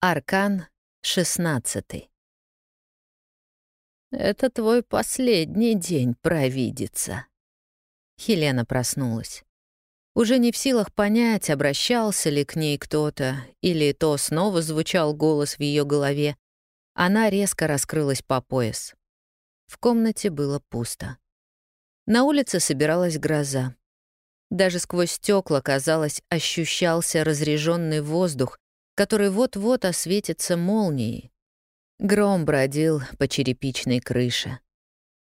Аркан 16. «Это твой последний день провидится». Хелена проснулась. Уже не в силах понять, обращался ли к ней кто-то, или то снова звучал голос в ее голове. Она резко раскрылась по пояс. В комнате было пусто. На улице собиралась гроза. Даже сквозь стекла, казалось, ощущался разреженный воздух, который вот-вот осветится молнией. Гром бродил по черепичной крыше.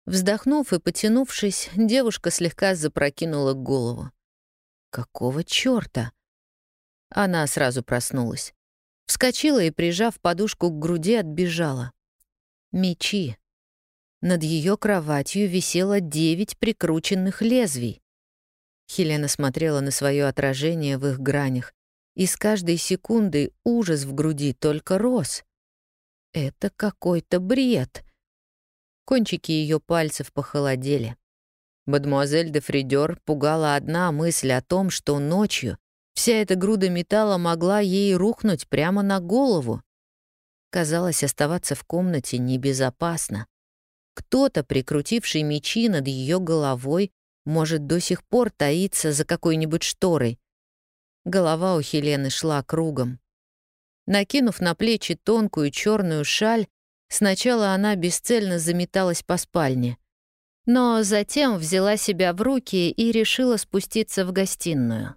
Вздохнув и потянувшись, девушка слегка запрокинула голову. «Какого чёрта?» Она сразу проснулась. Вскочила и, прижав подушку к груди, отбежала. Мечи. Над ее кроватью висело девять прикрученных лезвий. Хелена смотрела на свое отражение в их гранях, и с каждой секундой ужас в груди только рос. Это какой-то бред. Кончики ее пальцев похолодели. Мадемуазель де Фридер пугала одна мысль о том, что ночью вся эта груда металла могла ей рухнуть прямо на голову. Казалось, оставаться в комнате небезопасно. Кто-то, прикрутивший мечи над ее головой, может до сих пор таиться за какой-нибудь шторой, Голова у Хелены шла кругом. Накинув на плечи тонкую черную шаль, сначала она бесцельно заметалась по спальне. Но затем взяла себя в руки и решила спуститься в гостиную.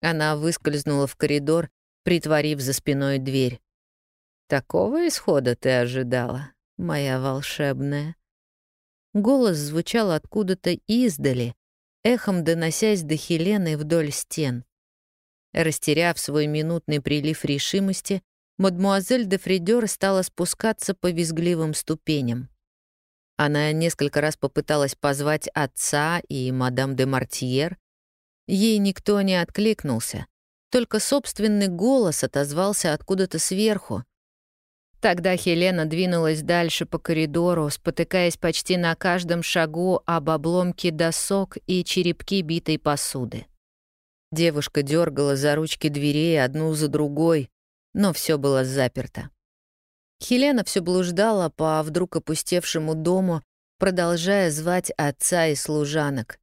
Она выскользнула в коридор, притворив за спиной дверь. «Такого исхода ты ожидала, моя волшебная?» Голос звучал откуда-то издали, эхом доносясь до Хелены вдоль стен. Растеряв свой минутный прилив решимости, мадмуазель де Фридер стала спускаться по визгливым ступеням. Она несколько раз попыталась позвать отца и мадам де Мартьер. Ей никто не откликнулся, только собственный голос отозвался откуда-то сверху. Тогда Хелена двинулась дальше по коридору, спотыкаясь почти на каждом шагу об обломки досок и черепки битой посуды. Девушка дергала за ручки дверей одну за другой, но все было заперто. Хелена все блуждала по вдруг опустевшему дому, продолжая звать отца и служанок.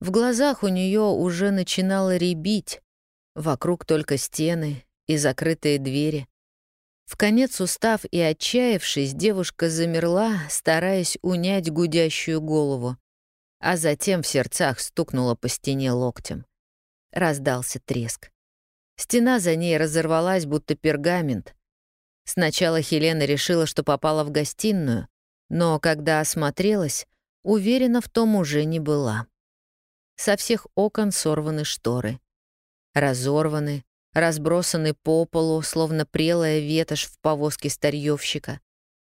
В глазах у нее уже начинало рябить, вокруг только стены и закрытые двери. В конец устав и отчаявшись, девушка замерла, стараясь унять гудящую голову, а затем в сердцах стукнула по стене локтем. Раздался треск. Стена за ней разорвалась, будто пергамент. Сначала Хелена решила, что попала в гостиную, но когда осмотрелась, уверена в том уже не была. Со всех окон сорваны шторы. Разорваны, разбросаны по полу, словно прелая ветошь в повозке старьёвщика.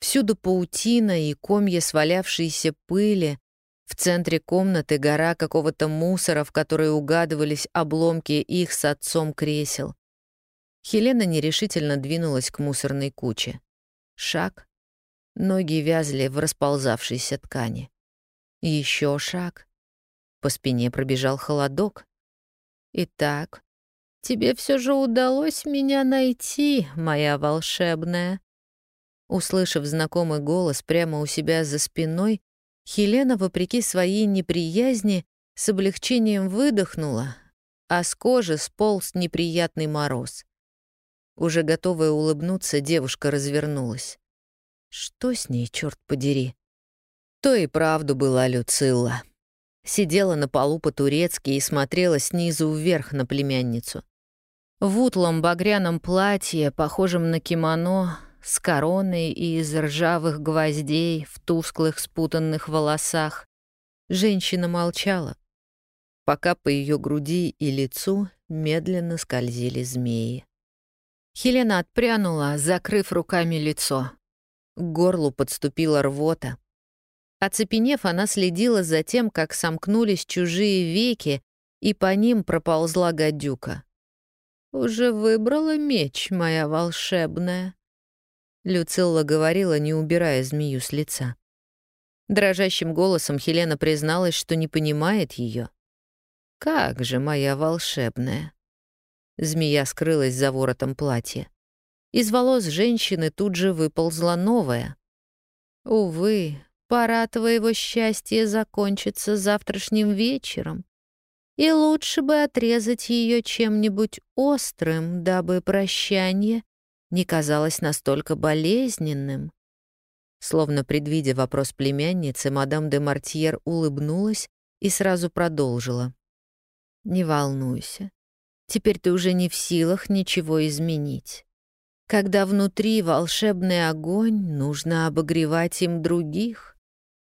Всюду паутина и комья свалявшейся пыли, в центре комнаты гора какого-то мусора, в которой угадывались обломки их с отцом кресел. Хелена нерешительно двинулась к мусорной куче. Шаг. Ноги вязли в расползавшейся ткани. Еще шаг. По спине пробежал холодок. «Итак, тебе все же удалось меня найти, моя волшебная». Услышав знакомый голос прямо у себя за спиной, Хелена, вопреки своей неприязни, с облегчением выдохнула, а с кожи сполз неприятный мороз. Уже готовая улыбнуться, девушка развернулась. Что с ней, черт подери? То и правду была Люцилла. Сидела на полу по-турецки и смотрела снизу вверх на племянницу. В утлом багряном платье, похожем на кимоно, с короной из ржавых гвоздей в тусклых спутанных волосах. Женщина молчала, пока по ее груди и лицу медленно скользили змеи. Хелена отпрянула, закрыв руками лицо. К горлу подступила рвота. Оцепенев, она следила за тем, как сомкнулись чужие веки, и по ним проползла гадюка. «Уже выбрала меч, моя волшебная», Люцилла говорила, не убирая змею с лица. Дрожащим голосом Хелена призналась, что не понимает ее. «Как же, моя волшебная!» Змея скрылась за воротом платья. Из волос женщины тут же выползла новая. Увы, пора твоего счастья закончится завтрашним вечером. И лучше бы отрезать ее чем-нибудь острым, дабы прощание не казалось настолько болезненным. Словно предвидя вопрос племянницы, мадам де Мартьер улыбнулась и сразу продолжила. «Не волнуйся. Теперь ты уже не в силах ничего изменить. Когда внутри волшебный огонь, нужно обогревать им других.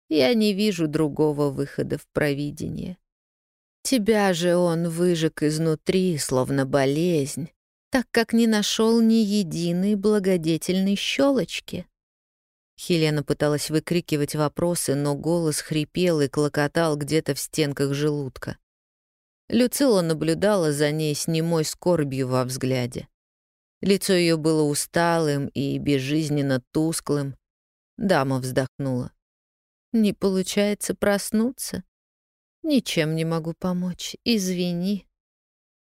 Я не вижу другого выхода в провидение. Тебя же он выжег изнутри, словно болезнь, так как не нашел ни единой благодетельной щелочки. Хелена пыталась выкрикивать вопросы, но голос хрипел и клокотал где-то в стенках желудка. Люцила наблюдала за ней с немой скорбью во взгляде. Лицо ее было усталым и безжизненно тусклым. Дама вздохнула. «Не получается проснуться? Ничем не могу помочь, извини».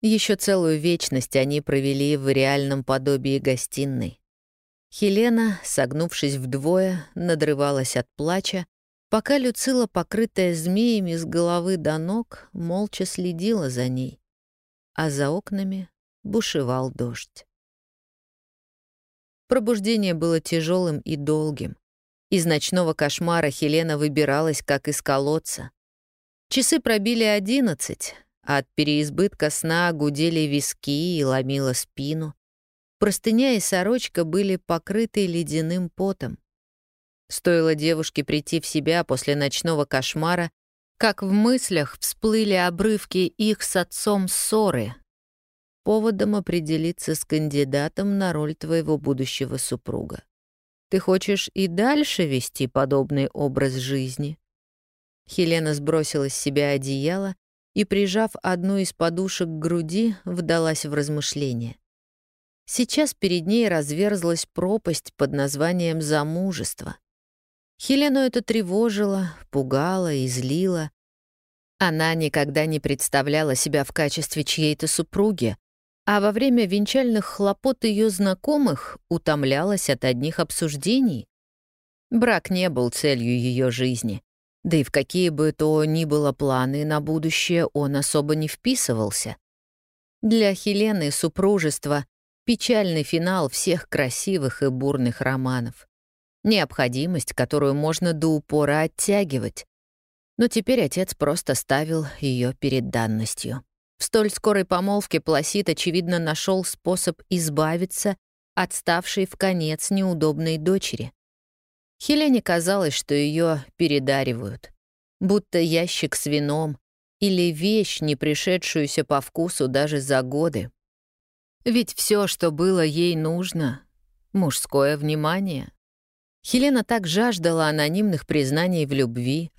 Еще целую вечность они провели в реальном подобии гостиной. Хелена, согнувшись вдвое, надрывалась от плача, пока Люцила, покрытая змеями с головы до ног, молча следила за ней, а за окнами бушевал дождь. Пробуждение было тяжелым и долгим. Из ночного кошмара Хелена выбиралась, как из колодца. Часы пробили одиннадцать, от переизбытка сна гудели виски и ломила спину. Простыня и сорочка были покрыты ледяным потом. Стоило девушке прийти в себя после ночного кошмара, как в мыслях всплыли обрывки их с отцом ссоры, поводом определиться с кандидатом на роль твоего будущего супруга. Ты хочешь и дальше вести подобный образ жизни? Хелена сбросила с себя одеяло и, прижав одну из подушек к груди, вдалась в размышления. Сейчас перед ней разверзлась пропасть под названием «замужество». Хелену это тревожило, пугало и злило. Она никогда не представляла себя в качестве чьей-то супруги, а во время венчальных хлопот ее знакомых утомлялась от одних обсуждений. Брак не был целью ее жизни, да и в какие бы то ни было планы на будущее он особо не вписывался. Для Хелены супружество Печальный финал всех красивых и бурных романов. Необходимость, которую можно до упора оттягивать. Но теперь отец просто ставил ее перед данностью. В столь скорой помолвке Пласид, очевидно, нашел способ избавиться от ставшей в конец неудобной дочери. Хелене казалось, что ее передаривают, будто ящик с вином или вещь, не пришедшуюся по вкусу даже за годы, ведь все, что было ей нужно — мужское внимание. Хелена так жаждала анонимных признаний в любви,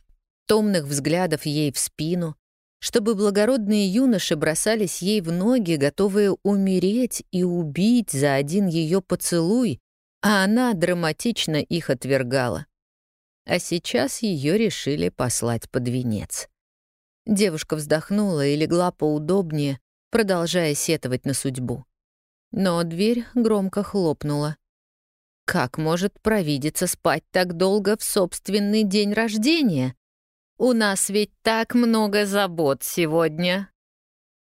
томных взглядов ей в спину, чтобы благородные юноши бросались ей в ноги, готовые умереть и убить за один ее поцелуй, а она драматично их отвергала. А сейчас ее решили послать под венец. Девушка вздохнула и легла поудобнее, продолжая сетовать на судьбу. Но дверь громко хлопнула. Как может провидица спать так долго в собственный день рождения? У нас ведь так много забот сегодня.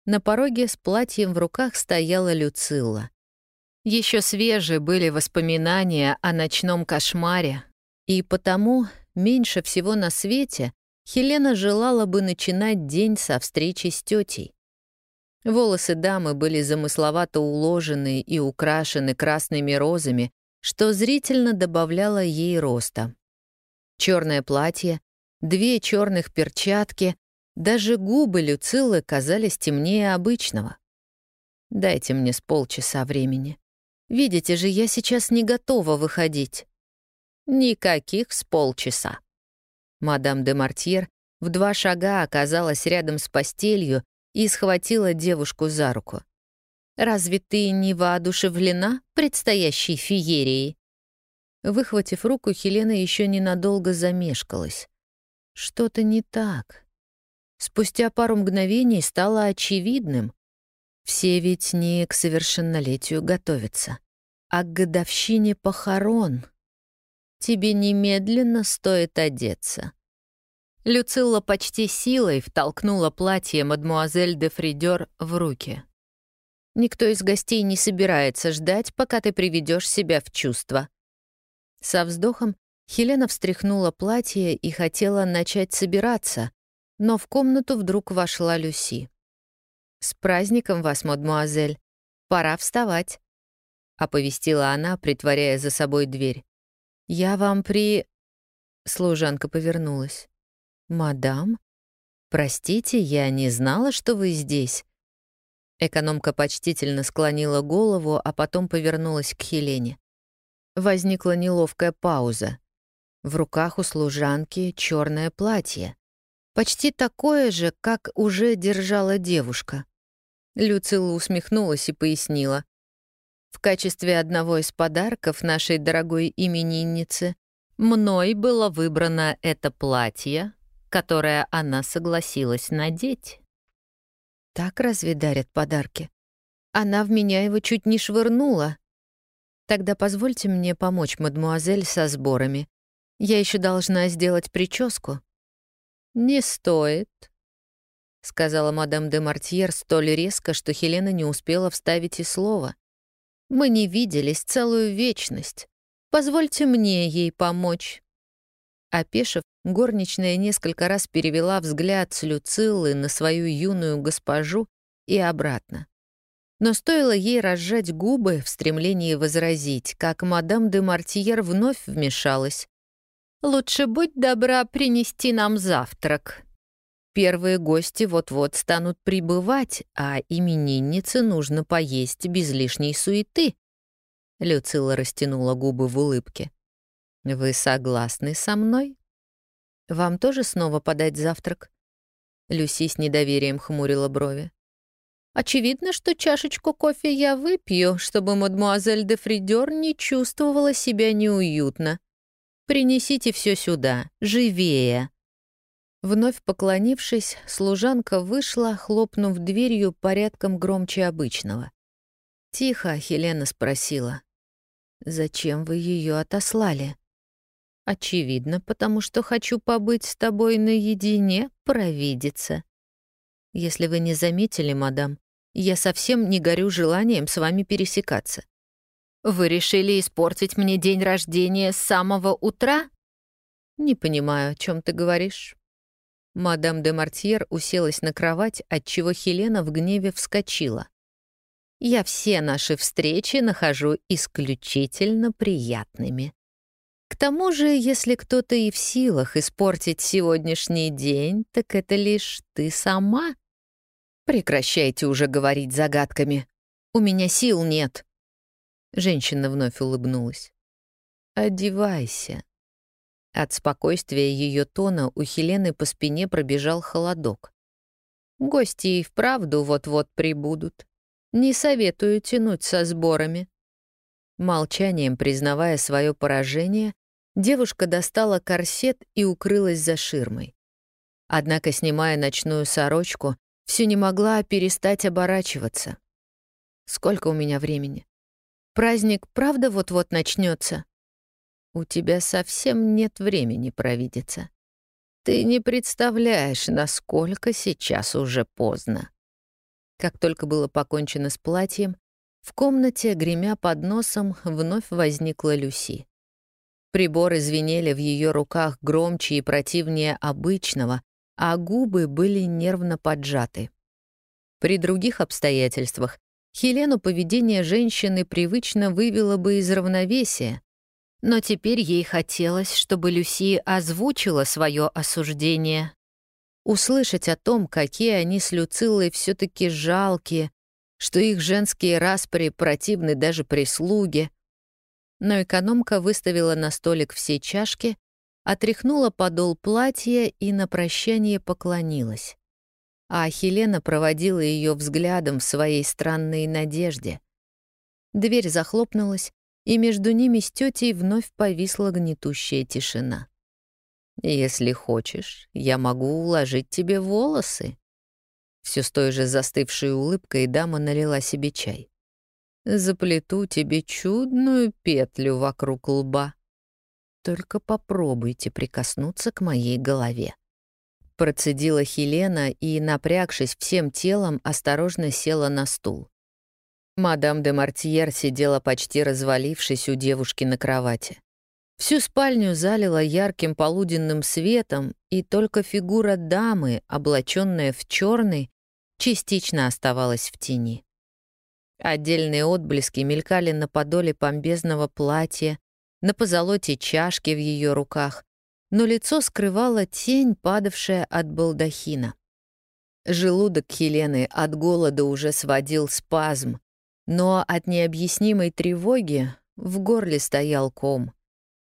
На пороге с платьем в руках стояла Люцилла. Еще свежие были воспоминания о ночном кошмаре, и потому меньше всего на свете Хелена желала бы начинать день со встречи с тетей. Волосы дамы были замысловато уложены и украшены красными розами, что зрительно добавляло ей роста. Черное платье, две черных перчатки, даже губы Люцилы казались темнее обычного. «Дайте мне с полчаса времени. Видите же, я сейчас не готова выходить». «Никаких с полчаса». Мадам де Мартьер в два шага оказалась рядом с постелью и схватила девушку за руку. «Разве ты не воодушевлена предстоящей феерией?» Выхватив руку, Хелена еще ненадолго замешкалась. Что-то не так. Спустя пару мгновений стало очевидным. Все ведь не к совершеннолетию готовятся. а к годовщине похорон. Тебе немедленно стоит одеться». Люцилла почти силой втолкнула платье мадмуазель де Фридер в руки. «Никто из гостей не собирается ждать, пока ты приведешь себя в чувство». Со вздохом Хелена встряхнула платье и хотела начать собираться, но в комнату вдруг вошла Люси. «С праздником вас, мадмуазель! Пора вставать!» — оповестила она, притворяя за собой дверь. «Я вам при...» Служанка повернулась. «Мадам? Простите, я не знала, что вы здесь». Экономка почтительно склонила голову, а потом повернулась к Хелене. Возникла неловкая пауза. В руках у служанки черное платье. Почти такое же, как уже держала девушка. Люцила усмехнулась и пояснила. В качестве одного из подарков нашей дорогой именинницы мной было выбрано это платье которое она согласилась надеть. Так разве дарят подарки? Она в меня его чуть не швырнула. Тогда позвольте мне помочь мадмуазель со сборами. Я еще должна сделать прическу. Не стоит, — сказала мадам де Мартьер столь резко, что Хелена не успела вставить и слова. «Мы не виделись целую вечность. Позвольте мне ей помочь». Опешив, горничная несколько раз перевела взгляд с Люцилы на свою юную госпожу и обратно. Но стоило ей разжать губы в стремлении возразить, как мадам де Мартьер вновь вмешалась. «Лучше будь добра принести нам завтрак. Первые гости вот-вот станут прибывать, а имениннице нужно поесть без лишней суеты». Люцила растянула губы в улыбке. «Вы согласны со мной?» «Вам тоже снова подать завтрак?» Люси с недоверием хмурила брови. «Очевидно, что чашечку кофе я выпью, чтобы мадмуазель де Фридер не чувствовала себя неуютно. Принесите все сюда, живее!» Вновь поклонившись, служанка вышла, хлопнув дверью порядком громче обычного. Тихо Хелена спросила. «Зачем вы ее отослали?» Очевидно, потому что хочу побыть с тобой наедине, провидица. Если вы не заметили, мадам, я совсем не горю желанием с вами пересекаться. Вы решили испортить мне день рождения с самого утра? Не понимаю, о чем ты говоришь. Мадам де Мартьер уселась на кровать, отчего Хелена в гневе вскочила. Я все наши встречи нахожу исключительно приятными. К тому же, если кто-то и в силах испортить сегодняшний день, так это лишь ты сама. Прекращайте уже говорить загадками. У меня сил нет. Женщина вновь улыбнулась. Одевайся. От спокойствия ее тона у Хелены по спине пробежал холодок. Гости и вправду вот-вот прибудут. Не советую тянуть со сборами. Молчанием признавая свое поражение, девушка достала корсет и укрылась за ширмой. Однако, снимая ночную сорочку, все не могла перестать оборачиваться. Сколько у меня времени? Праздник правда вот-вот начнется? У тебя совсем нет времени провидеться. Ты не представляешь, насколько сейчас уже поздно. Как только было покончено с платьем, в комнате, гремя под носом, вновь возникла Люси. Приборы звенели в ее руках громче и противнее обычного, а губы были нервно поджаты. При других обстоятельствах Хелену поведение женщины привычно вывело бы из равновесия, но теперь ей хотелось, чтобы Люси озвучила свое осуждение. Услышать о том, какие они с Люцилой все таки жалкие, что их женские распри противны даже прислуге. Но экономка выставила на столик все чашки, отряхнула подол платья и на прощание поклонилась. А Хелена проводила ее взглядом в своей странной надежде. Дверь захлопнулась, и между ними с тетей вновь повисла гнетущая тишина. «Если хочешь, я могу уложить тебе волосы», все с той же застывшей улыбкой дама налила себе чай. Заплету тебе чудную петлю вокруг лба. Только попробуйте прикоснуться к моей голове. Процедила Хелена и, напрягшись всем телом, осторожно села на стул. Мадам де Мартьер сидела почти развалившись у девушки на кровати. Всю спальню залила ярким полуденным светом, и только фигура дамы, облаченная в черный, частично оставалась в тени. Отдельные отблески мелькали на подоле помбезного платья, на позолоте чашки в ее руках, но лицо скрывала тень, падавшая от балдахина. Желудок Хелены от голода уже сводил спазм, но от необъяснимой тревоги в горле стоял ком,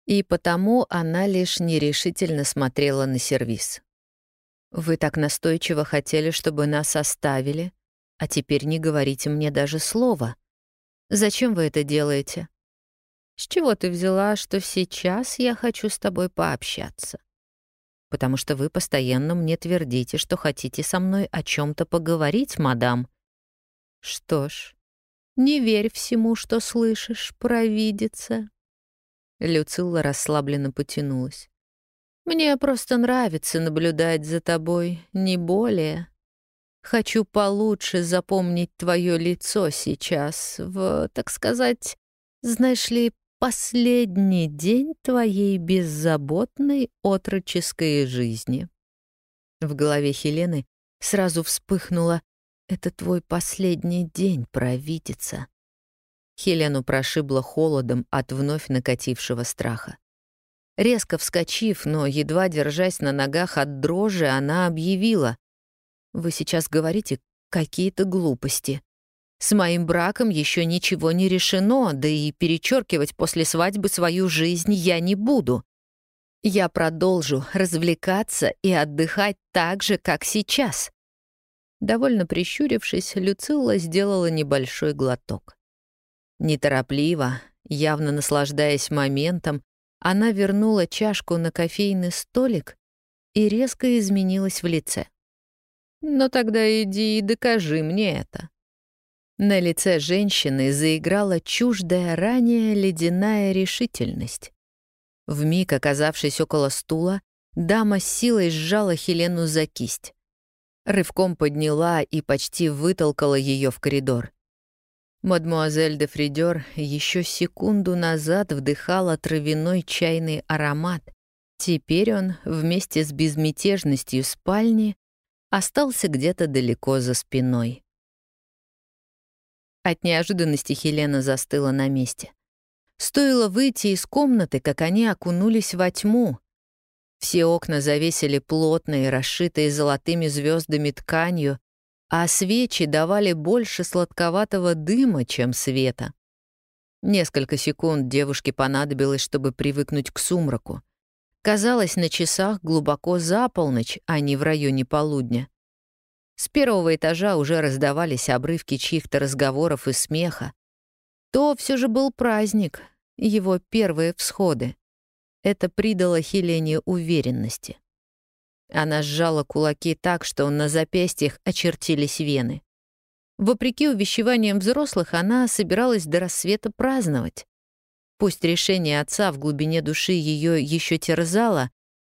и потому она лишь нерешительно смотрела на сервиз. «Вы так настойчиво хотели, чтобы нас оставили, а теперь не говорите мне даже слова. Зачем вы это делаете?» С чего ты взяла, что сейчас я хочу с тобой пообщаться? Потому что вы постоянно мне твердите, что хотите со мной о чем то поговорить, мадам. Что ж, не верь всему, что слышишь, провидица. Люцилла расслабленно потянулась. Мне просто нравится наблюдать за тобой, не более. Хочу получше запомнить твое лицо сейчас, в, так сказать, знаешь ли, последний день твоей беззаботной отроческой жизни. В голове Хелены сразу вспыхнуло «Это твой последний день, провидица». Хелену прошибло холодом от вновь накатившего страха. Резко вскочив, но едва держась на ногах от дрожи, она объявила «Вы сейчас говорите какие-то глупости. С моим браком еще ничего не решено, да и перечеркивать после свадьбы свою жизнь я не буду. Я продолжу развлекаться и отдыхать так же, как сейчас. Довольно прищурившись, Люцилла сделала небольшой глоток. Неторопливо, явно наслаждаясь моментом, она вернула чашку на кофейный столик и резко изменилась в лице. «Но тогда иди и докажи мне это», на лице женщины заиграла чуждая ранее ледяная решительность. Вмиг оказавшись около стула, дама с силой сжала Хелену за кисть. Рывком подняла и почти вытолкала ее в коридор. Мадмуазель де Фридер еще секунду назад вдыхала травяной чайный аромат. Теперь он, вместе с безмятежностью спальни, остался где-то далеко за спиной. От неожиданности Хелена застыла на месте. Стоило выйти из комнаты, как они окунулись во тьму. Все окна завесили плотной, расшитой золотыми звездами тканью, а свечи давали больше сладковатого дыма, чем света. Несколько секунд девушке понадобилось, чтобы привыкнуть к сумраку. Казалось, на часах глубоко за полночь, а не в районе полудня. С первого этажа уже раздавались обрывки чьих-то разговоров и смеха. То все же был праздник, его первые всходы. Это придало Хелене уверенности. Она сжала кулаки так, что на запястьях очертились вены. Вопреки увещеваниям взрослых, она собиралась до рассвета праздновать. Пусть решение отца в глубине души ее еще терзало,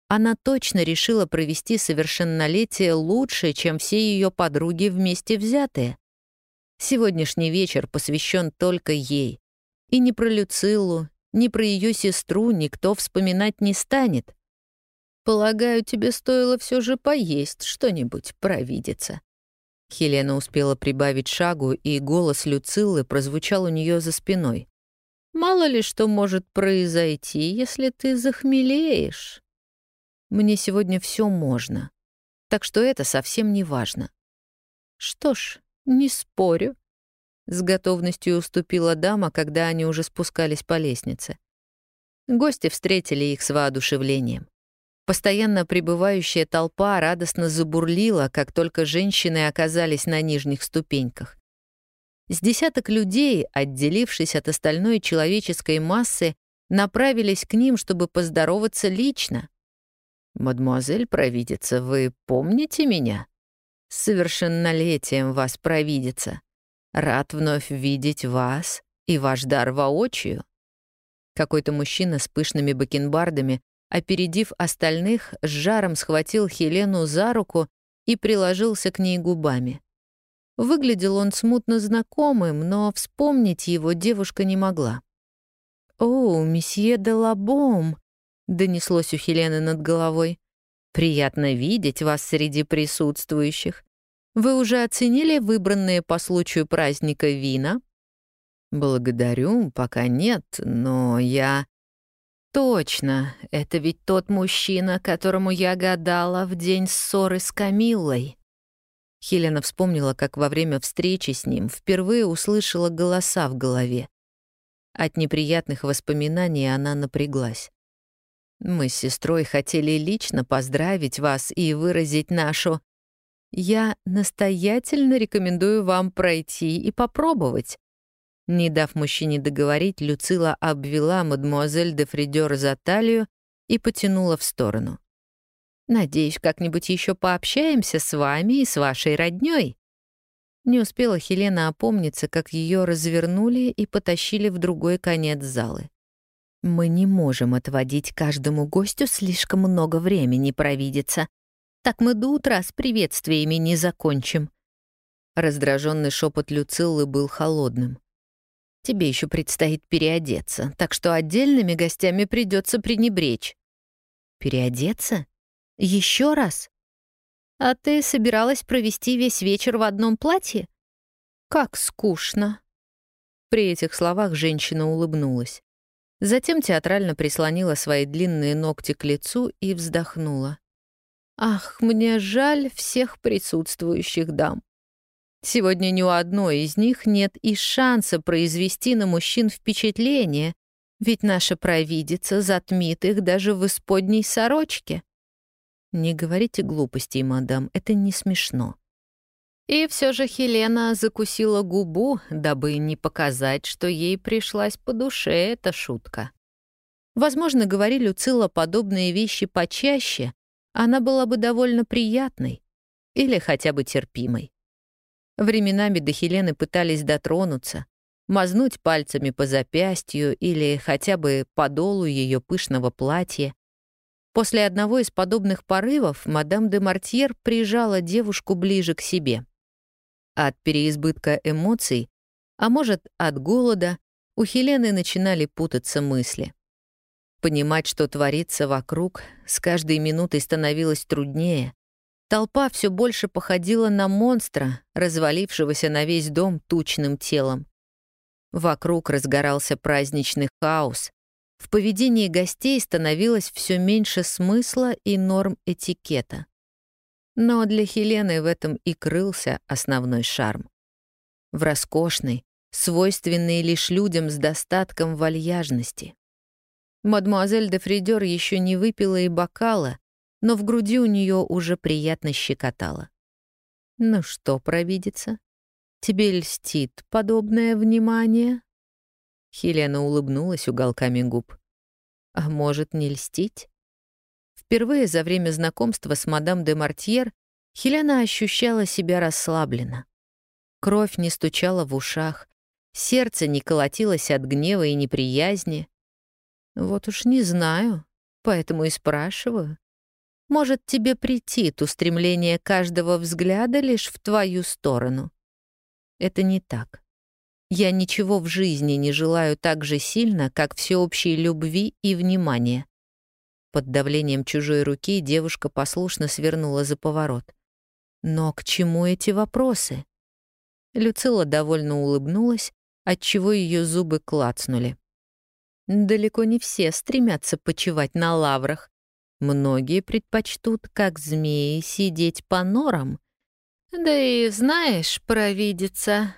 она точно решила провести совершеннолетие лучше, чем все ее подруги вместе взятые. Сегодняшний вечер посвящен только ей. И ни про Люцилу, ни про ее сестру никто вспоминать не станет. «Полагаю, тебе стоило все же поесть что-нибудь, провидица». Хелена успела прибавить шагу, и голос Люцилы прозвучал у нее за спиной. «Мало ли что может произойти, если ты захмелеешь». Мне сегодня все можно. Так что это совсем не важно. Что ж, не спорю. С готовностью уступила дама, когда они уже спускались по лестнице. Гости встретили их с воодушевлением. Постоянно прибывающая толпа радостно забурлила, как только женщины оказались на нижних ступеньках. С десяток людей, отделившись от остальной человеческой массы, направились к ним, чтобы поздороваться лично. «Мадемуазель провидица, вы помните меня?» «С совершеннолетием вас провидица. Рад вновь видеть вас и ваш дар воочию». Какой-то мужчина с пышными бакенбардами, опередив остальных, с жаром схватил Хелену за руку и приложился к ней губами. Выглядел он смутно знакомым, но вспомнить его девушка не могла. «О, месье де Лабом!» — донеслось у Хелены над головой. «Приятно видеть вас среди присутствующих. Вы уже оценили выбранные по случаю праздника вина?» «Благодарю, пока нет, но я...» «Точно, это ведь тот мужчина, которому я гадала в день ссоры с Камиллой». Хелена вспомнила, как во время встречи с ним впервые услышала голоса в голове. От неприятных воспоминаний она напряглась. «Мы с сестрой хотели лично поздравить вас и выразить нашу...» «Я настоятельно рекомендую вам пройти и попробовать». Не дав мужчине договорить, Люцила обвела мадемуазель де Фридер за талию и потянула в сторону. Надеюсь, как-нибудь еще пообщаемся с вами и с вашей роднёй». Не успела Хелена опомниться, как ее развернули и потащили в другой конец залы. «Мы не можем отводить каждому гостю слишком много времени провидеться. Так мы до утра с приветствиями не закончим». Раздраженный шепот Люциллы был холодным. «Тебе еще предстоит переодеться, так что отдельными гостями придется пренебречь». «Переодеться?» Еще раз? А ты собиралась провести весь вечер в одном платье? Как скучно. При этих словах женщина улыбнулась. Затем театрально прислонила свои длинные ногти к лицу и вздохнула. «Ах, мне жаль всех присутствующих дам. Сегодня ни у одной из них нет и шанса произвести на мужчин впечатление, ведь наша провидица затмит их даже в исподней сорочке. «Не говорите глупостей, мадам, это не смешно». И все же Хелена закусила губу, дабы не показать, что ей пришлась по душе эта шутка. Возможно, говори Люцила подобные вещи почаще, она была бы довольно приятной или хотя бы терпимой. Временами до Хелены пытались дотронуться, мазнуть пальцами по запястью или хотя бы по долу ее пышного платья, После одного из подобных порывов мадам де Мартьер прижала девушку ближе к себе. От переизбытка эмоций, а может, от голода, у Хелены начинали путаться мысли. Понимать, что творится вокруг, с каждой минутой становилось труднее. Толпа все больше походила на монстра, развалившегося на весь дом тучным телом. Вокруг разгорался праздничный хаос, в поведении гостей становилось все меньше смысла и норм этикета. Но для Хелены в этом и крылся основной шарм. В роскошной, свойственной лишь людям с достатком вальяжности. Мадмуазель де Фридер еще не выпила и бокала, но в груди у нее уже приятно щекотало. «Ну что, провидица, тебе льстит подобное внимание?» Хелена улыбнулась уголками губ. А может, не льстить? Впервые за время знакомства с мадам де Мартьер Хелена ощущала себя расслабленно. Кровь не стучала в ушах, сердце не колотилось от гнева и неприязни. Вот уж не знаю, поэтому и спрашиваю. Может, тебе претит устремление каждого взгляда лишь в твою сторону? Это не так. Я ничего в жизни не желаю так же сильно, как всеобщей любви и внимания. Под давлением чужой руки девушка послушно свернула за поворот. Но к чему эти вопросы? Люцила довольно улыбнулась, отчего ее зубы клацнули. Далеко не все стремятся почивать на лаврах. Многие предпочтут, как змеи, сидеть по норам. Да и знаешь, провидица,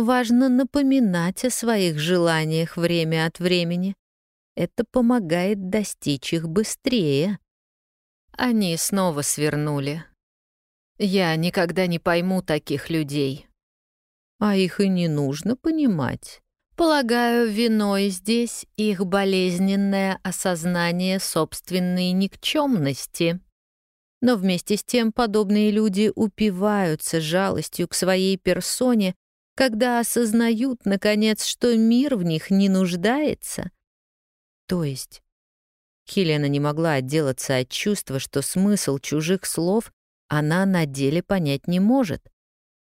Важно напоминать о своих желаниях время от времени. Это помогает достичь их быстрее. Они снова свернули. Я никогда не пойму таких людей. А их и не нужно понимать. Полагаю, виной здесь их болезненное осознание собственной никчемности. Но вместе с тем подобные люди упиваются жалостью к своей персоне когда осознают, наконец, что мир в них не нуждается. То есть Хелена не могла отделаться от чувства, что смысл чужих слов она на деле понять не может,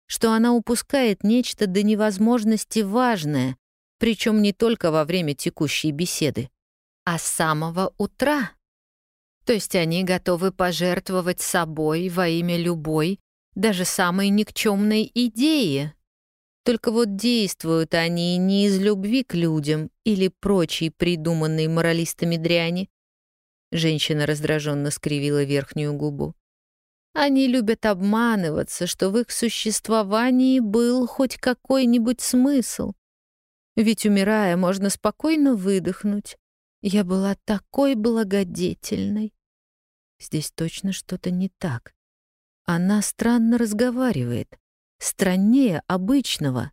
что она упускает нечто до невозможности важное, причем не только во время текущей беседы, а с самого утра. То есть они готовы пожертвовать собой во имя любой, даже самой никчемной идеи. Только вот действуют они не из любви к людям или прочей придуманной моралистами дряни. Женщина раздраженно скривила верхнюю губу. Они любят обманываться, что в их существовании был хоть какой-нибудь смысл. Ведь, умирая, можно спокойно выдохнуть. Я была такой благодетельной. Здесь точно что-то не так. Она странно разговаривает, страннее обычного.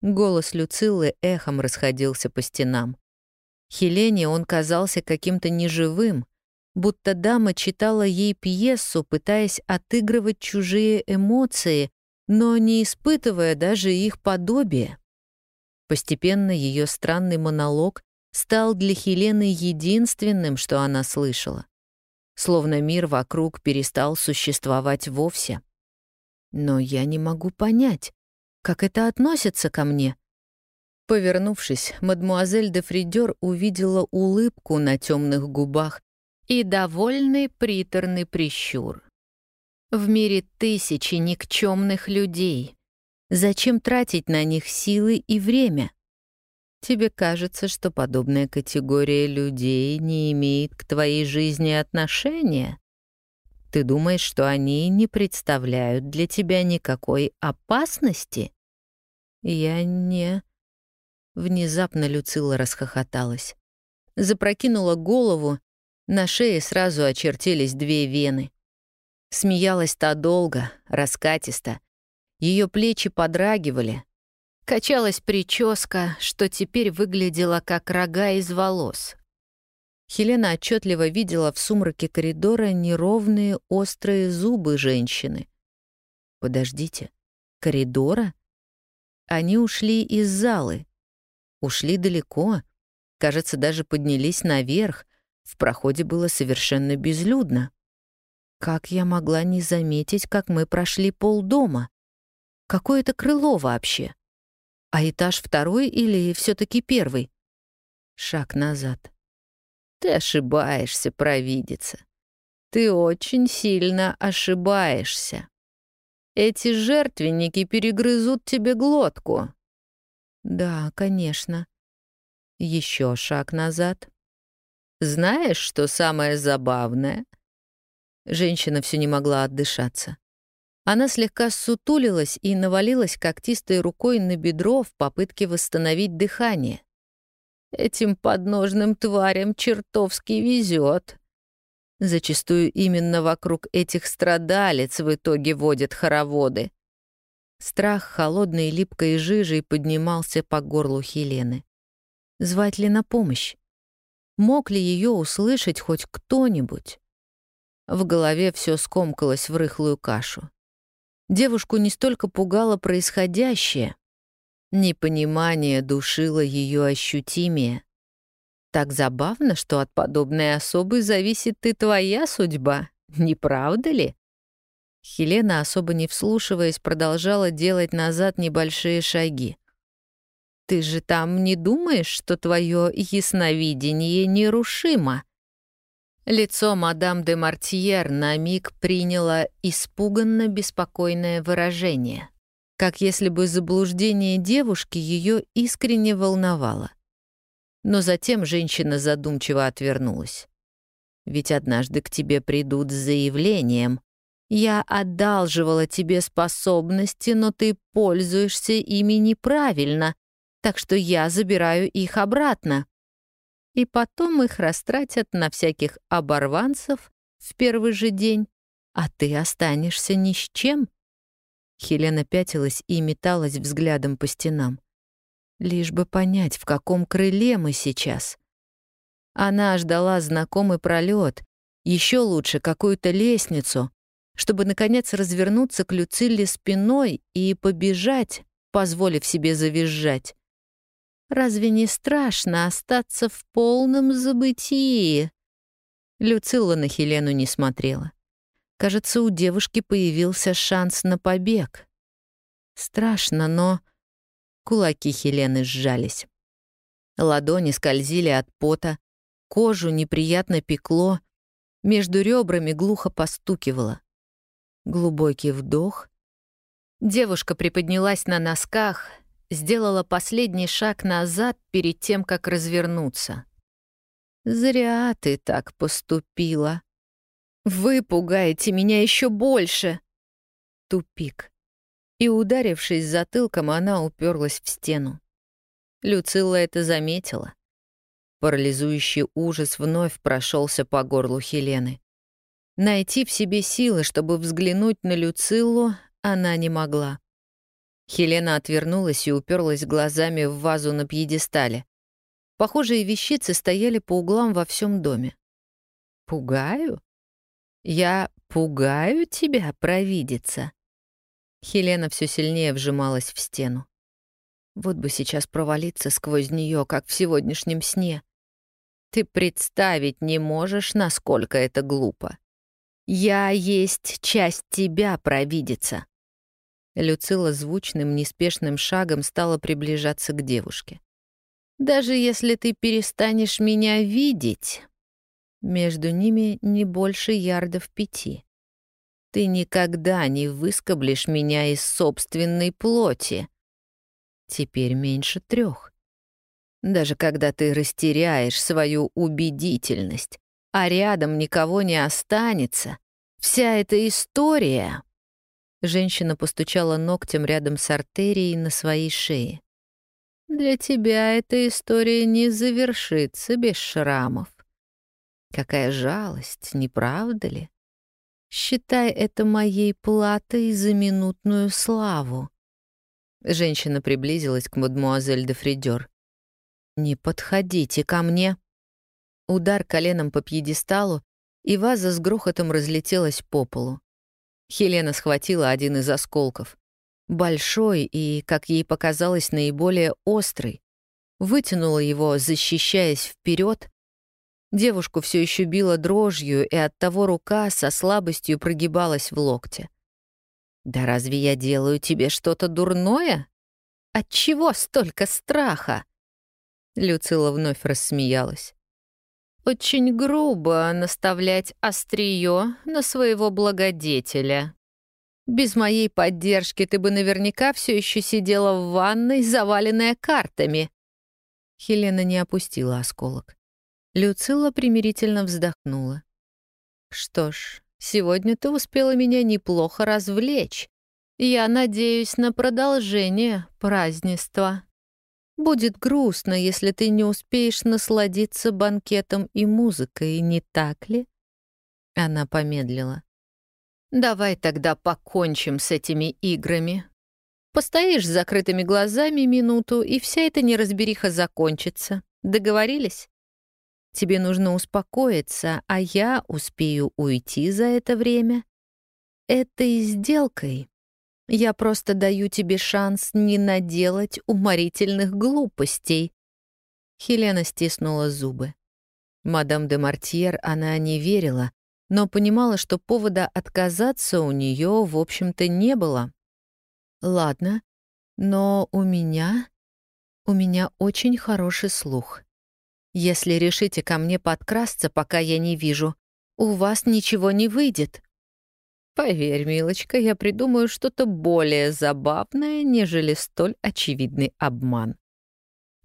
Голос Люцилы эхом расходился по стенам. Хелене он казался каким-то неживым, будто дама читала ей пьесу, пытаясь отыгрывать чужие эмоции, но не испытывая даже их подобия. Постепенно ее странный монолог стал для Хелены единственным, что она слышала словно мир вокруг перестал существовать вовсе. Но я не могу понять, как это относится ко мне. Повернувшись, мадмуазель де Фридер увидела улыбку на темных губах и довольный приторный прищур. В мире тысячи никчемных людей. Зачем тратить на них силы и время? Тебе кажется, что подобная категория людей не имеет к твоей жизни отношения? Ты думаешь, что они не представляют для тебя никакой опасности? Я не... Внезапно Люцила расхохоталась. Запрокинула голову, на шее сразу очертились две вены. Смеялась та долго, раскатисто. Ее плечи подрагивали, Качалась прическа, что теперь выглядела как рога из волос. Хелена отчетливо видела в сумраке коридора неровные острые зубы женщины. Подождите, коридора? Они ушли из залы. Ушли далеко. Кажется, даже поднялись наверх. В проходе было совершенно безлюдно. Как я могла не заметить, как мы прошли полдома? Какое это крыло вообще? А этаж второй или все таки первый? Шаг назад. Ты ошибаешься, провидица. Ты очень сильно ошибаешься. Эти жертвенники перегрызут тебе глотку. Да, конечно. Еще шаг назад. Знаешь, что самое забавное? Женщина все не могла отдышаться. Она слегка сутулилась и навалилась когтистой рукой на бедро в попытке восстановить дыхание. Этим подножным тварям чертовски везет. Зачастую именно вокруг этих страдалец в итоге водят хороводы. Страх холодной липкой жижей поднимался по горлу Хелены. Звать ли на помощь? Мог ли ее услышать хоть кто-нибудь? В голове все скомкалось в рыхлую кашу. Девушку не столько пугало происходящее, непонимание душило ее ощутимее. Так забавно, что от подобной особы зависит и твоя судьба, не правда ли? Хелена, особо не вслушиваясь, продолжала делать назад небольшие шаги. «Ты же там не думаешь, что твое ясновидение нерушимо?» Лицо мадам де Мартьер на миг приняло испуганно беспокойное выражение, как если бы заблуждение девушки ее искренне волновало. Но затем женщина задумчиво отвернулась. «Ведь однажды к тебе придут с заявлением. Я одалживала тебе способности, но ты пользуешься ими неправильно, так что я забираю их обратно и потом их растратят на всяких оборванцев в первый же день, а ты останешься ни с чем. Хелена пятилась и металась взглядом по стенам. Лишь бы понять, в каком крыле мы сейчас. Она ждала знакомый пролет, еще лучше какую-то лестницу, чтобы, наконец, развернуться к Люцилле спиной и побежать, позволив себе завизжать. Разве не страшно остаться в полном забытии? Люцилла на Хелену не смотрела. Кажется, у девушки появился шанс на побег. Страшно, но... Кулаки Хелены сжались. Ладони скользили от пота, кожу неприятно пекло, между ребрами глухо постукивало. Глубокий вдох. Девушка приподнялась на носках, сделала последний шаг назад перед тем, как развернуться. «Зря ты так поступила. Вы пугаете меня еще больше!» Тупик. И, ударившись затылком, она уперлась в стену. Люцилла это заметила. Парализующий ужас вновь прошелся по горлу Хелены. Найти в себе силы, чтобы взглянуть на Люциллу, она не могла. Хелена отвернулась и уперлась глазами в вазу на пьедестале. Похожие вещицы стояли по углам во всем доме. «Пугаю? Я пугаю тебя, провидица?» Хелена все сильнее вжималась в стену. Вот бы сейчас провалиться сквозь нее, как в сегодняшнем сне. Ты представить не можешь, насколько это глупо. Я есть часть тебя, провидица. Люцила звучным, неспешным шагом стала приближаться к девушке. «Даже если ты перестанешь меня видеть...» Между ними не больше ярдов пяти. «Ты никогда не выскоблишь меня из собственной плоти. Теперь меньше трех. Даже когда ты растеряешь свою убедительность, а рядом никого не останется, вся эта история Женщина постучала ногтем рядом с артерией на своей шее. «Для тебя эта история не завершится без шрамов. Какая жалость, не правда ли? Считай это моей платой за минутную славу». Женщина приблизилась к мадмуазель де Фридер. «Не подходите ко мне!» Удар коленом по пьедесталу, и ваза с грохотом разлетелась по полу. Хелена схватила один из осколков. Большой и, как ей показалось, наиболее острый. Вытянула его, защищаясь вперед. Девушку все еще била дрожью, и оттого рука со слабостью прогибалась в локте. «Да разве я делаю тебе что-то дурное? Отчего столько страха?» Люцила вновь рассмеялась. Очень грубо наставлять острие на своего благодетеля. Без моей поддержки ты бы наверняка все еще сидела в ванной, заваленная картами. Хелена не опустила осколок. Люцилла примирительно вздохнула. Что ж, сегодня ты успела меня неплохо развлечь. Я надеюсь на продолжение празднества. Будет грустно, если ты не успеешь насладиться банкетом и музыкой, не так ли?» Она помедлила. «Давай тогда покончим с этими играми. Постоишь с закрытыми глазами минуту, и вся эта неразбериха закончится. Договорились? Тебе нужно успокоиться, а я успею уйти за это время. Этой сделкой я просто даю тебе шанс не наделать уморительных глупостей». Хелена стиснула зубы. Мадам де Мартьер она не верила, но понимала, что повода отказаться у нее, в общем-то, не было. «Ладно, но у меня... у меня очень хороший слух. Если решите ко мне подкрасться, пока я не вижу, у вас ничего не выйдет. Поверь, милочка, я придумаю что-то более забавное, нежели столь очевидный обман.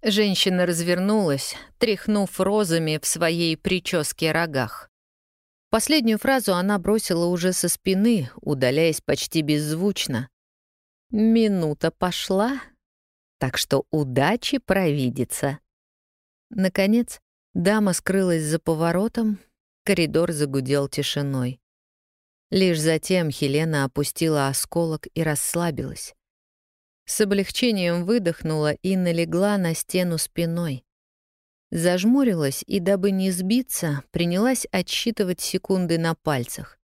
Женщина развернулась, тряхнув розами в своей прическе рогах. Последнюю фразу она бросила уже со спины, удаляясь почти беззвучно. Минута пошла, так что удачи провидится. Наконец, дама скрылась за поворотом, коридор загудел тишиной. Лишь затем Хелена опустила осколок и расслабилась. С облегчением выдохнула и налегла на стену спиной. Зажмурилась и, дабы не сбиться, принялась отсчитывать секунды на пальцах.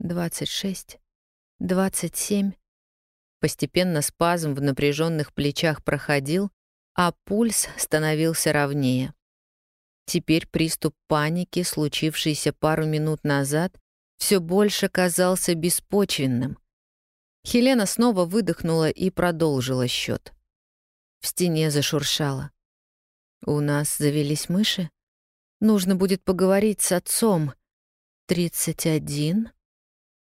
Двадцать шесть, двадцать семь. Постепенно спазм в напряженных плечах проходил, а пульс становился ровнее. Теперь приступ паники, случившийся пару минут назад, все больше казался беспочвенным. Хелена снова выдохнула и продолжила счет. В стене зашуршало. «У нас завелись мыши? Нужно будет поговорить с отцом. Тридцать один?»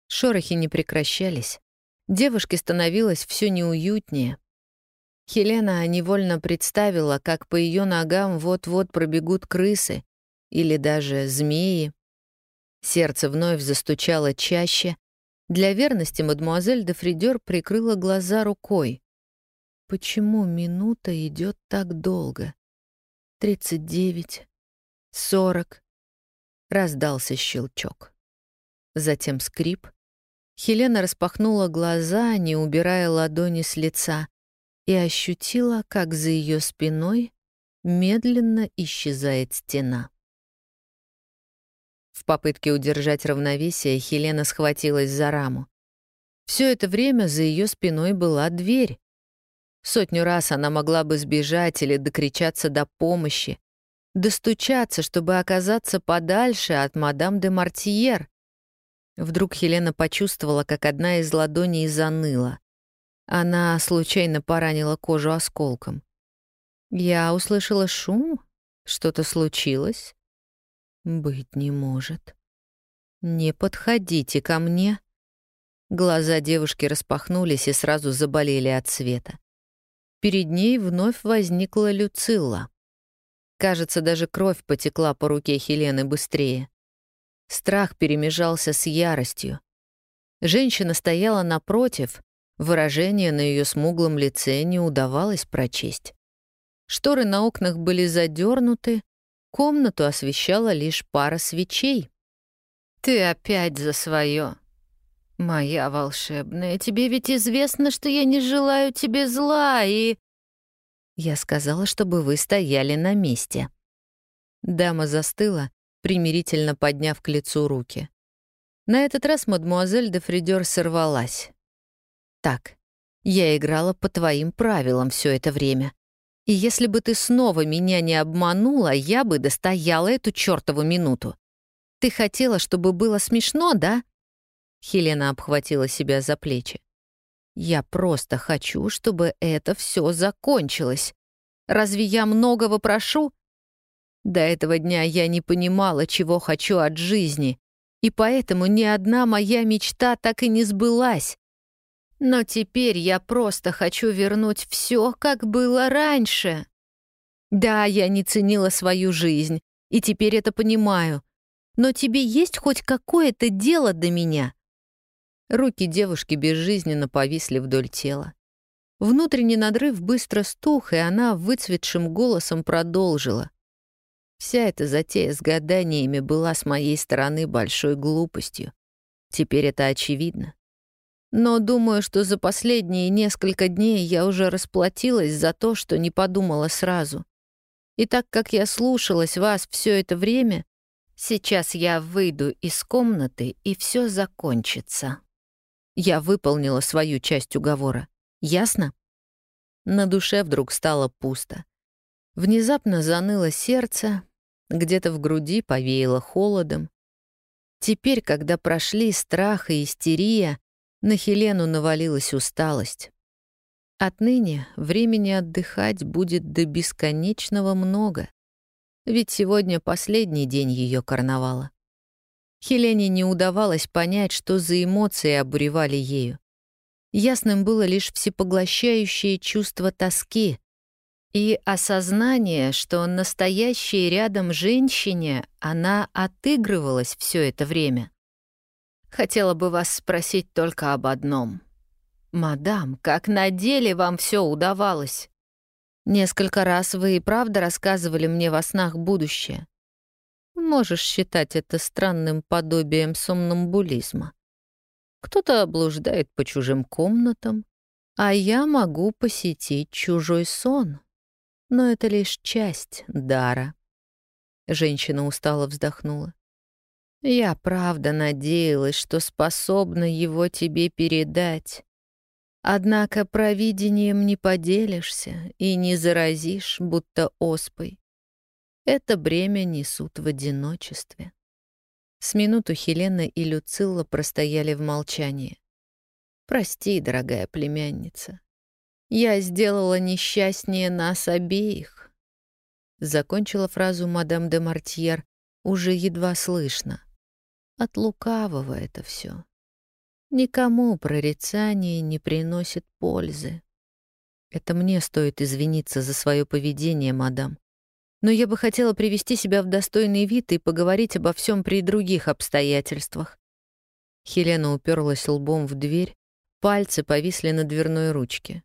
Шорохи не прекращались. Девушке становилось все неуютнее. Хелена невольно представила, как по ее ногам вот-вот пробегут крысы или даже змеи. Сердце вновь застучало чаще. Для верности мадемуазель де Фридер прикрыла глаза рукой. Почему минута идет так долго? Тридцать девять, сорок. Раздался щелчок. Затем скрип. Хелена распахнула глаза, не убирая ладони с лица, и ощутила, как за ее спиной медленно исчезает стена. В попытке удержать равновесие Хелена схватилась за раму. Все это время за ее спиной была дверь. Сотню раз она могла бы сбежать или докричаться до помощи, достучаться, чтобы оказаться подальше от мадам де Мартьер. Вдруг Хелена почувствовала, как одна из ладоней заныла. Она случайно поранила кожу осколком. Я услышала шум. Что-то случилось? Быть не может. Не подходите ко мне. Глаза девушки распахнулись и сразу заболели от света. Перед ней вновь возникла Люцилла. Кажется, даже кровь потекла по руке Хелены быстрее. Страх перемежался с яростью. Женщина стояла напротив, выражение на ее смуглом лице не удавалось прочесть. Шторы на окнах были задернуты, Комнату освещала лишь пара свечей. «Ты опять за свое. Моя волшебная, тебе ведь известно, что я не желаю тебе зла, и...» Я сказала, чтобы вы стояли на месте. Дама застыла, примирительно подняв к лицу руки. На этот раз мадмуазель де Фридер сорвалась. «Так, я играла по твоим правилам все это время. И если бы ты снова меня не обманула, я бы достояла эту чертову минуту. Ты хотела, чтобы было смешно, да? Хелена обхватила себя за плечи. Я просто хочу, чтобы это все закончилось. Разве я многого прошу? До этого дня я не понимала, чего хочу от жизни, и поэтому ни одна моя мечта так и не сбылась. Но теперь я просто хочу вернуть все, как было раньше. Да, я не ценила свою жизнь, и теперь это понимаю. Но тебе есть хоть какое-то дело до меня?» Руки девушки безжизненно повисли вдоль тела. Внутренний надрыв быстро стух, и она выцветшим голосом продолжила. Вся эта затея с гаданиями была с моей стороны большой глупостью. Теперь это очевидно. Но думаю, что за последние несколько дней я уже расплатилась за то, что не подумала сразу. И так как я слушалась вас все это время, сейчас я выйду из комнаты, и все закончится. Я выполнила свою часть уговора. Ясно? На душе вдруг стало пусто. Внезапно заныло сердце, где-то в груди повеяло холодом. Теперь, когда прошли страх и истерия, на Хелену навалилась усталость. Отныне времени отдыхать будет до бесконечного много. Ведь сегодня последний день ее карнавала. Хелене не удавалось понять, что за эмоции обуревали ею. Ясным было лишь всепоглощающее чувство тоски и осознание, что настоящей рядом женщине она отыгрывалась все это время. Хотела бы вас спросить только об одном. Мадам, как на деле вам все удавалось? Несколько раз вы и правда рассказывали мне во снах будущее. Можешь считать это странным подобием сомнамбулизма. Кто-то блуждает по чужим комнатам, а я могу посетить чужой сон. Но это лишь часть дара. Женщина устало вздохнула. Я правда надеялась, что способна его тебе передать. Однако провидением не поделишься и не заразишь, будто оспой. Это бремя несут в одиночестве. С минуту Хелена и Люцилла простояли в молчании. «Прости, дорогая племянница. Я сделала несчастнее нас обеих». Закончила фразу мадам де Мартьер уже едва слышно. От лукавого это все. Никому прорицание не приносит пользы. Это мне стоит извиниться за свое поведение, мадам. Но я бы хотела привести себя в достойный вид и поговорить обо всем при других обстоятельствах. Хелена уперлась лбом в дверь, пальцы повисли на дверной ручке.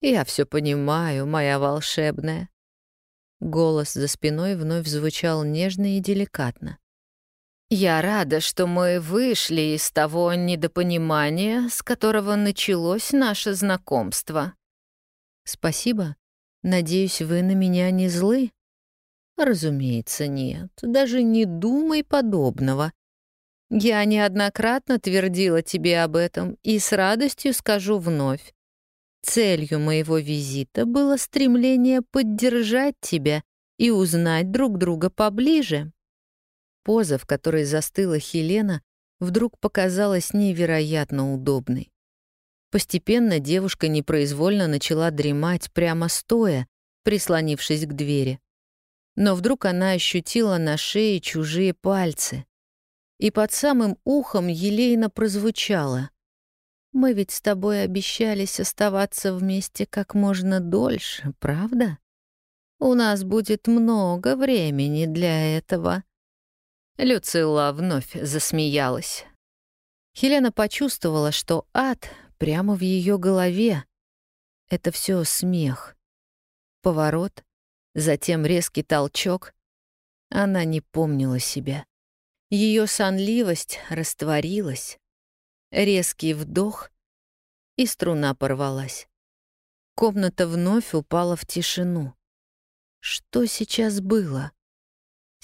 «Я все понимаю, моя волшебная». Голос за спиной вновь звучал нежно и деликатно. Я рада, что мы вышли из того недопонимания, с которого началось наше знакомство. Спасибо. Надеюсь, вы на меня не злы? Разумеется, нет. Даже не думай подобного. Я неоднократно твердила тебе об этом и с радостью скажу вновь. Целью моего визита было стремление поддержать тебя и узнать друг друга поближе. Поза, в которой застыла Хелена, вдруг показалась невероятно удобной. Постепенно девушка непроизвольно начала дремать прямо стоя, прислонившись к двери. Но вдруг она ощутила на шее чужие пальцы. И под самым ухом елейно прозвучало. «Мы ведь с тобой обещались оставаться вместе как можно дольше, правда? У нас будет много времени для этого». Люцилла вновь засмеялась. Хелена почувствовала, что ад прямо в ее голове. Это все смех. Поворот, затем резкий толчок. Она не помнила себя. Ее сонливость растворилась. Резкий вдох, и струна порвалась. Комната вновь упала в тишину. Что сейчас было?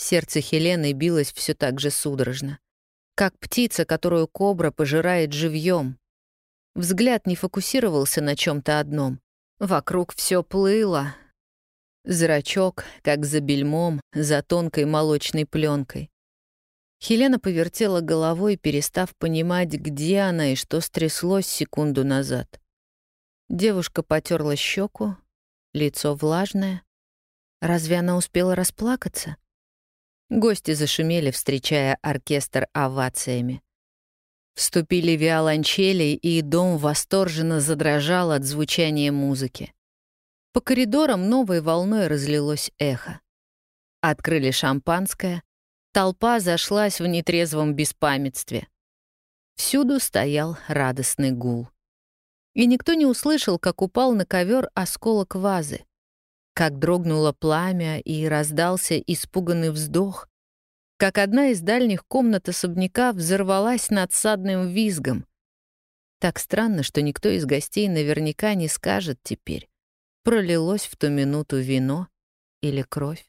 Сердце Хелены билось все так же судорожно. Как птица, которую кобра пожирает живьем. Взгляд не фокусировался на чем то одном. Вокруг все плыло. Зрачок, как за бельмом, за тонкой молочной пленкой. Хелена повертела головой, перестав понимать, где она и что стряслось секунду назад. Девушка потерла щеку, лицо влажное. Разве она успела расплакаться? Гости зашумели, встречая оркестр овациями. Вступили виолончели, и дом восторженно задрожал от звучания музыки. По коридорам новой волной разлилось эхо. Открыли шампанское, толпа зашлась в нетрезвом беспамятстве. Всюду стоял радостный гул. И никто не услышал, как упал на ковер осколок вазы как дрогнуло пламя и раздался испуганный вздох, как одна из дальних комнат особняка взорвалась надсадным визгом. Так странно, что никто из гостей наверняка не скажет теперь, пролилось в ту минуту вино или кровь.